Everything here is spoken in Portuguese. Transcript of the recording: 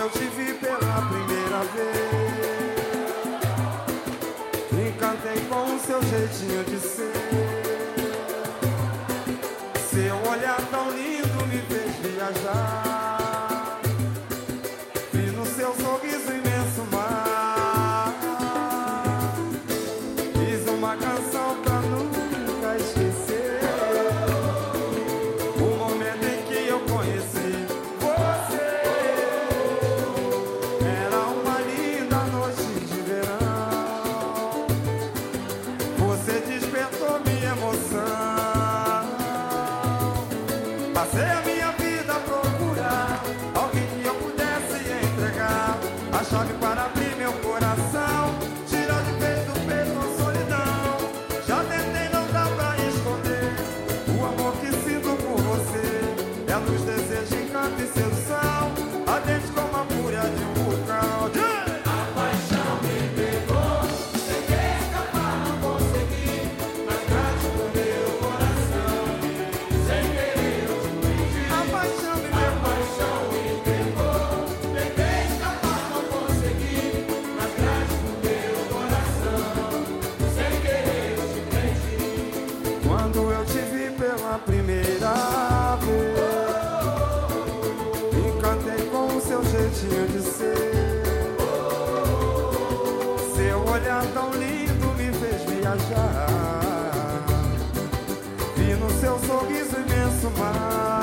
eu te vi pela primeira vez, me encantei com o seu jeitinho de ser. Seu olhar tão lindo me fez viajar. Vi no seu sorriso imenso mar. Fiz uma canção pra Passei a minha vida procurar alguém que eu pudesse entregar a chave para abrir meu coração. Tirar de vez do peito a solidão. Já tentei, não dá pra esconder o amor que sinto por você. É luz, desejo, encanto e sedução. Quando eu te vi pela primeira vez, me encantei com o seu jeitinho de ser. Seu olhar tão lindo me fez viajar. Vi no seu sorriso imenso mar.